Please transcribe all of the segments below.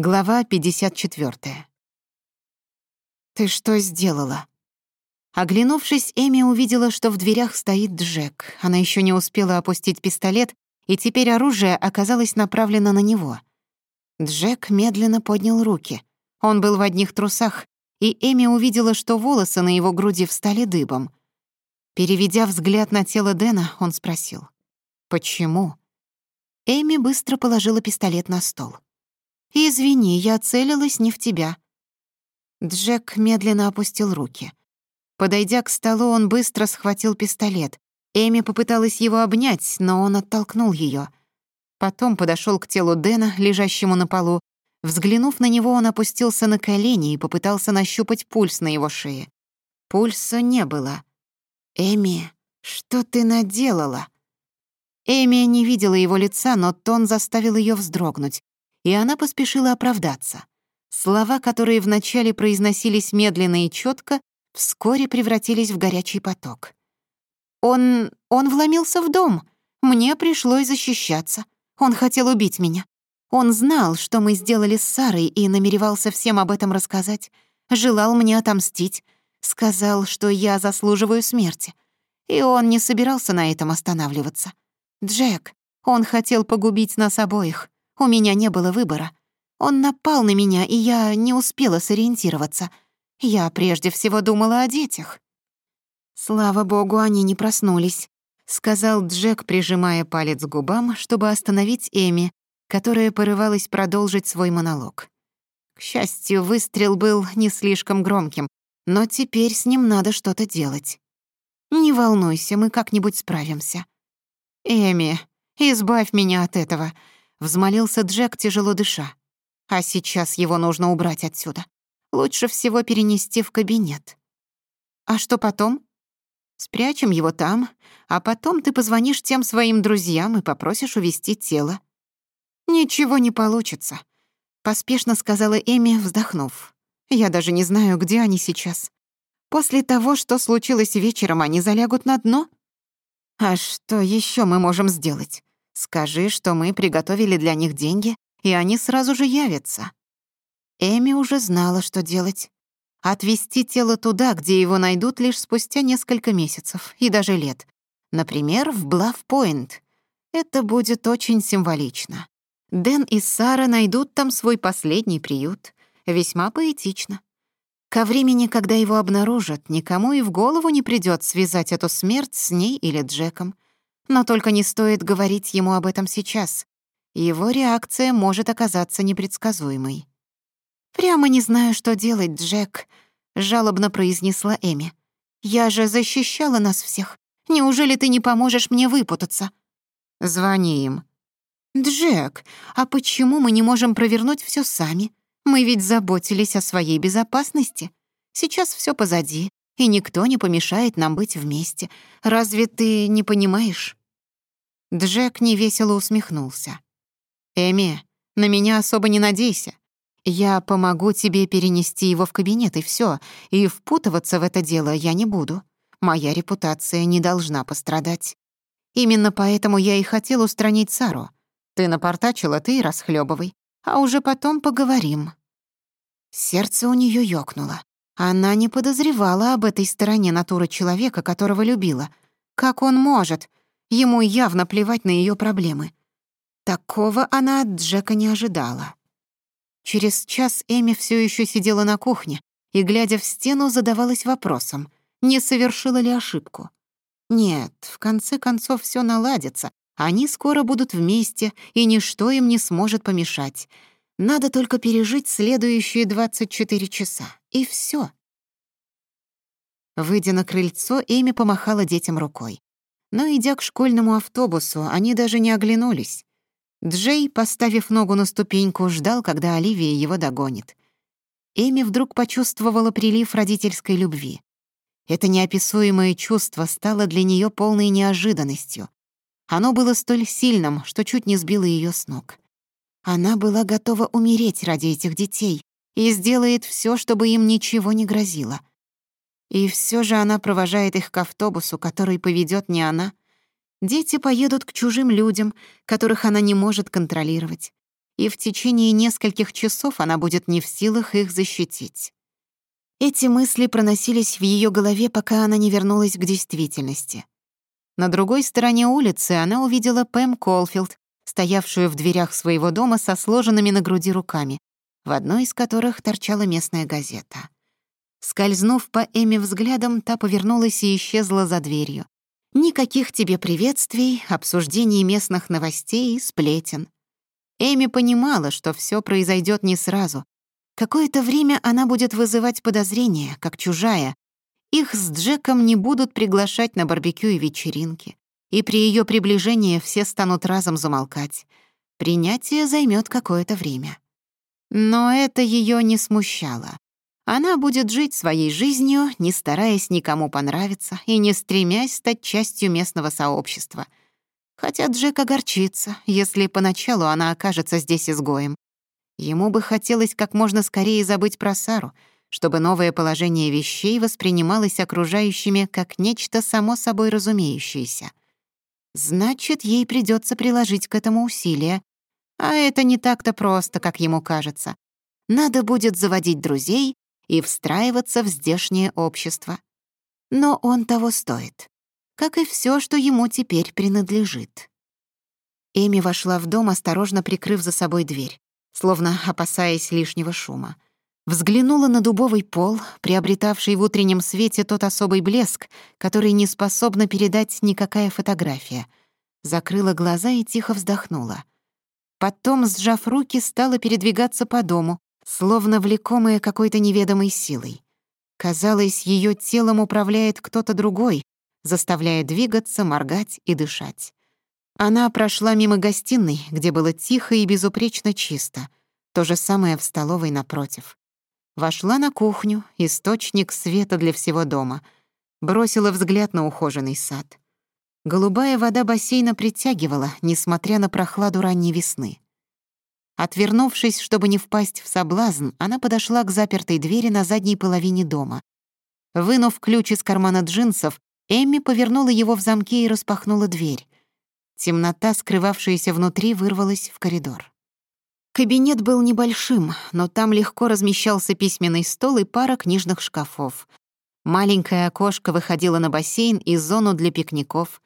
Глава 54. «Ты что сделала?» Оглянувшись, Эми увидела, что в дверях стоит Джек. Она еще не успела опустить пистолет, и теперь оружие оказалось направлено на него. Джек медленно поднял руки. Он был в одних трусах, и Эми увидела, что волосы на его груди встали дыбом. Переведя взгляд на тело Дэна, он спросил. «Почему?» Эми быстро положила пистолет на стол. «Извини, я целилась не в тебя». Джек медленно опустил руки. Подойдя к столу, он быстро схватил пистолет. Эми попыталась его обнять, но он оттолкнул ее. Потом подошел к телу Дэна, лежащему на полу. Взглянув на него, он опустился на колени и попытался нащупать пульс на его шее. Пульса не было. «Эми, что ты наделала?» Эми не видела его лица, но тон заставил ее вздрогнуть и она поспешила оправдаться. Слова, которые вначале произносились медленно и четко, вскоре превратились в горячий поток. «Он... он вломился в дом. Мне пришлось защищаться. Он хотел убить меня. Он знал, что мы сделали с Сарой, и намеревался всем об этом рассказать. Желал мне отомстить. Сказал, что я заслуживаю смерти. И он не собирался на этом останавливаться. Джек, он хотел погубить нас обоих. У меня не было выбора. Он напал на меня, и я не успела сориентироваться. Я прежде всего думала о детях. Слава богу, они не проснулись, сказал Джек, прижимая палец к губам, чтобы остановить Эми, которая порывалась продолжить свой монолог. К счастью, выстрел был не слишком громким, но теперь с ним надо что-то делать. Не волнуйся, мы как-нибудь справимся. Эми, избавь меня от этого. Взмолился Джек, тяжело дыша. А сейчас его нужно убрать отсюда. Лучше всего перенести в кабинет. А что потом? Спрячем его там, а потом ты позвонишь тем своим друзьям и попросишь увести тело. Ничего не получится, поспешно сказала Эми, вздохнув. Я даже не знаю, где они сейчас. После того, что случилось вечером, они залягут на дно. А что еще мы можем сделать? Скажи, что мы приготовили для них деньги, и они сразу же явятся». Эми уже знала, что делать. отвезти тело туда, где его найдут лишь спустя несколько месяцев и даже лет. Например, в Блав-Пойнт. Это будет очень символично. Дэн и Сара найдут там свой последний приют. Весьма поэтично. Ко времени, когда его обнаружат, никому и в голову не придёт связать эту смерть с ней или Джеком но только не стоит говорить ему об этом сейчас. Его реакция может оказаться непредсказуемой. «Прямо не знаю, что делать, Джек», — жалобно произнесла Эми. «Я же защищала нас всех. Неужели ты не поможешь мне выпутаться?» «Звони им». «Джек, а почему мы не можем провернуть все сами? Мы ведь заботились о своей безопасности. Сейчас все позади, и никто не помешает нам быть вместе. Разве ты не понимаешь?» Джек невесело усмехнулся. «Эми, на меня особо не надейся. Я помогу тебе перенести его в кабинет, и все. И впутываться в это дело я не буду. Моя репутация не должна пострадать. Именно поэтому я и хотел устранить Сару. Ты напортачила, ты и расхлёбывай. А уже потом поговорим». Сердце у нее ёкнуло. Она не подозревала об этой стороне натуры человека, которого любила. Как он может? Ему явно плевать на ее проблемы. Такого она от Джека не ожидала. Через час Эми все еще сидела на кухне и, глядя в стену, задавалась вопросом, не совершила ли ошибку. Нет, в конце концов все наладится, они скоро будут вместе, и ничто им не сможет помешать. Надо только пережить следующие 24 часа, и все. Выйдя на крыльцо, Эми помахала детям рукой. Но, идя к школьному автобусу, они даже не оглянулись. Джей, поставив ногу на ступеньку, ждал, когда Оливия его догонит. Эми вдруг почувствовала прилив родительской любви. Это неописуемое чувство стало для нее полной неожиданностью. Оно было столь сильным, что чуть не сбило ее с ног. Она была готова умереть ради этих детей и сделает все, чтобы им ничего не грозило. И всё же она провожает их к автобусу, который поведёт не она. Дети поедут к чужим людям, которых она не может контролировать. И в течение нескольких часов она будет не в силах их защитить. Эти мысли проносились в её голове, пока она не вернулась к действительности. На другой стороне улицы она увидела Пэм Колфилд, стоявшую в дверях своего дома со сложенными на груди руками, в одной из которых торчала местная газета. Скользнув по Эми взглядом, та повернулась и исчезла за дверью. Никаких тебе приветствий, обсуждений местных новостей и сплетен. Эми понимала, что все произойдет не сразу. Какое-то время она будет вызывать подозрения, как чужая. Их с Джеком не будут приглашать на барбекю и вечеринки. И при ее приближении все станут разом замолкать. Принятие займет какое-то время. Но это ее не смущало. Она будет жить своей жизнью, не стараясь никому понравиться и не стремясь стать частью местного сообщества. Хотя Джек огорчится, если поначалу она окажется здесь изгоем. Ему бы хотелось как можно скорее забыть про Сару, чтобы новое положение вещей воспринималось окружающими как нечто само собой разумеющееся. Значит, ей придется приложить к этому усилия. А это не так-то просто, как ему кажется. Надо будет заводить друзей и встраиваться в здешнее общество. Но он того стоит, как и все, что ему теперь принадлежит. Эми вошла в дом, осторожно прикрыв за собой дверь, словно опасаясь лишнего шума. Взглянула на дубовый пол, приобретавший в утреннем свете тот особый блеск, который не способна передать никакая фотография. Закрыла глаза и тихо вздохнула. Потом, сжав руки, стала передвигаться по дому, словно влекомая какой-то неведомой силой. Казалось, ее телом управляет кто-то другой, заставляя двигаться, моргать и дышать. Она прошла мимо гостиной, где было тихо и безупречно чисто. То же самое в столовой напротив. Вошла на кухню, источник света для всего дома. Бросила взгляд на ухоженный сад. Голубая вода бассейна притягивала, несмотря на прохладу ранней весны. Отвернувшись, чтобы не впасть в соблазн, она подошла к запертой двери на задней половине дома. Вынув ключ из кармана джинсов, Эмми повернула его в замке и распахнула дверь. Темнота, скрывавшаяся внутри, вырвалась в коридор. Кабинет был небольшим, но там легко размещался письменный стол и пара книжных шкафов. Маленькое окошко выходило на бассейн и зону для пикников.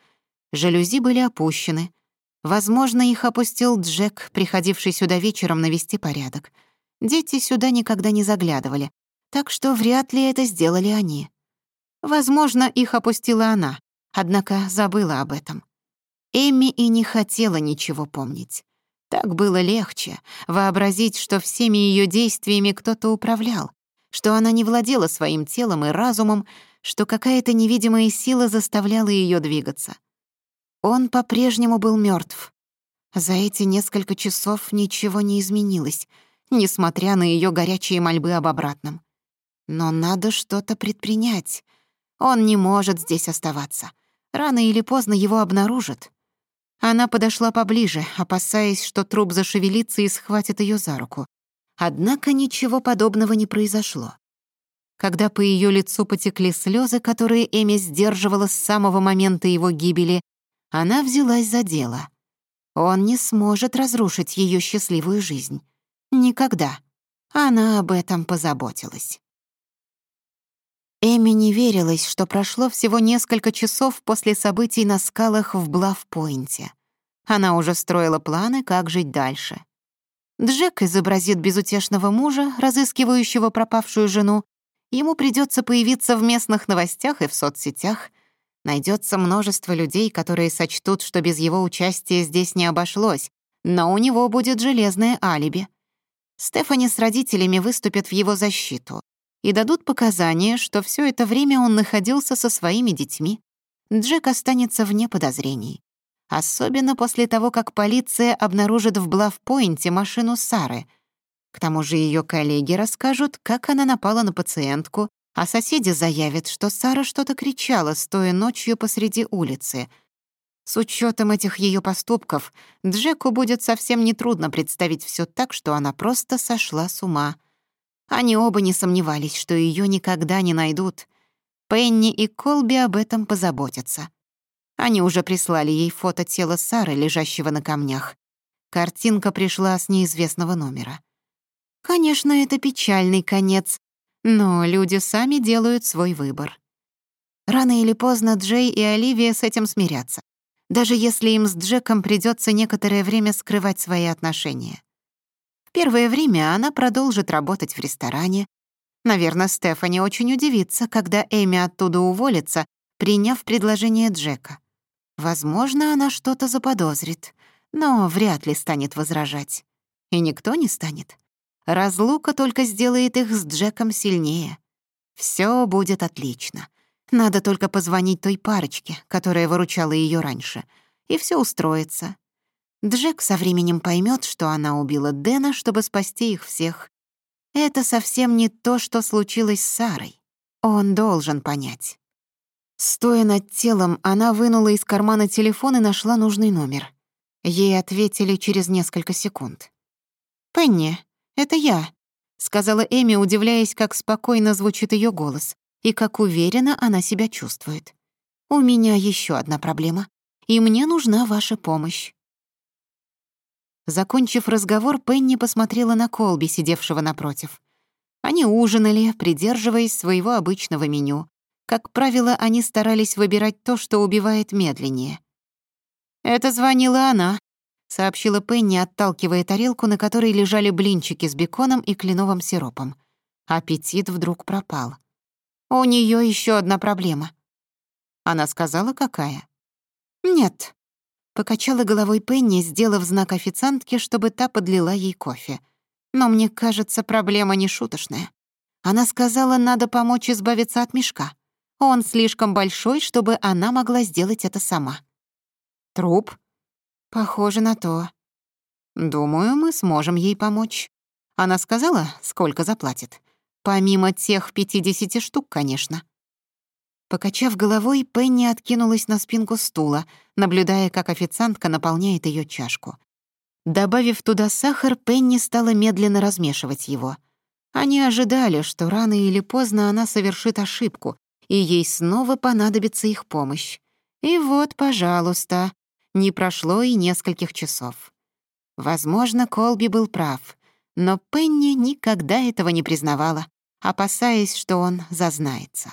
Жалюзи были опущены — Возможно, их опустил Джек, приходивший сюда вечером навести порядок. Дети сюда никогда не заглядывали, так что вряд ли это сделали они. Возможно, их опустила она, однако забыла об этом. Эми и не хотела ничего помнить. Так было легче вообразить, что всеми ее действиями кто-то управлял, что она не владела своим телом и разумом, что какая-то невидимая сила заставляла ее двигаться — Он по-прежнему был мертв. За эти несколько часов ничего не изменилось, несмотря на ее горячие мольбы об обратном. Но надо что-то предпринять. Он не может здесь оставаться. Рано или поздно его обнаружат. Она подошла поближе, опасаясь, что труп зашевелится и схватит ее за руку. Однако ничего подобного не произошло. Когда по ее лицу потекли слезы, которые Эми сдерживала с самого момента его гибели, Она взялась за дело. Он не сможет разрушить ее счастливую жизнь. Никогда. Она об этом позаботилась. Эми не верилась, что прошло всего несколько часов после событий на скалах в Блав-Пойнте. Она уже строила планы, как жить дальше. Джек изобразит безутешного мужа, разыскивающего пропавшую жену. Ему придется появиться в местных новостях и в соцсетях — Найдется множество людей, которые сочтут, что без его участия здесь не обошлось, но у него будет железное алиби. Стефани с родителями выступят в его защиту и дадут показания, что все это время он находился со своими детьми. Джек останется вне подозрений. Особенно после того, как полиция обнаружит в Блавпойнте машину Сары. К тому же ее коллеги расскажут, как она напала на пациентку, а соседи заявят, что Сара что-то кричала, стоя ночью посреди улицы. С учетом этих ее поступков Джеку будет совсем нетрудно представить все так, что она просто сошла с ума. Они оба не сомневались, что ее никогда не найдут. Пенни и Колби об этом позаботятся. Они уже прислали ей фото тела Сары, лежащего на камнях. Картинка пришла с неизвестного номера. Конечно, это печальный конец, Но люди сами делают свой выбор. Рано или поздно Джей и Оливия с этим смирятся, даже если им с Джеком придется некоторое время скрывать свои отношения. В первое время она продолжит работать в ресторане. Наверное, Стефани очень удивится, когда Эми оттуда уволится, приняв предложение Джека. Возможно, она что-то заподозрит, но вряд ли станет возражать. И никто не станет. Разлука только сделает их с Джеком сильнее. Все будет отлично. Надо только позвонить той парочке, которая выручала ее раньше, и все устроится. Джек со временем поймет, что она убила Дэна, чтобы спасти их всех. Это совсем не то, что случилось с Сарой. Он должен понять. Стоя над телом, она вынула из кармана телефон и нашла нужный номер. Ей ответили через несколько секунд. «Пенни, это я», — сказала Эми, удивляясь, как спокойно звучит ее голос и как уверенно она себя чувствует. У меня еще одна проблема, и мне нужна ваша помощь. Закончив разговор, Пенни посмотрела на Колби, сидевшего напротив. Они ужинали, придерживаясь своего обычного меню. Как правило, они старались выбирать то, что убивает медленнее. «Это звонила она», — сообщила Пенни, отталкивая тарелку, на которой лежали блинчики с беконом и кленовым сиропом. Аппетит вдруг пропал. «У нее еще одна проблема». Она сказала, какая? «Нет». Покачала головой Пенни, сделав знак официантке, чтобы та подлила ей кофе. «Но мне кажется, проблема не шуточная. Она сказала, надо помочь избавиться от мешка. Он слишком большой, чтобы она могла сделать это сама». «Труп?» Похоже на то. Думаю, мы сможем ей помочь. Она сказала, сколько заплатит. Помимо тех 50 штук, конечно. Покачав головой, Пенни откинулась на спинку стула, наблюдая, как официантка наполняет ее чашку. Добавив туда сахар, Пенни стала медленно размешивать его. Они ожидали, что рано или поздно она совершит ошибку, и ей снова понадобится их помощь. И вот, пожалуйста, не прошло и нескольких часов. Возможно, Колби был прав, но Пенни никогда этого не признавала, опасаясь, что он зазнается.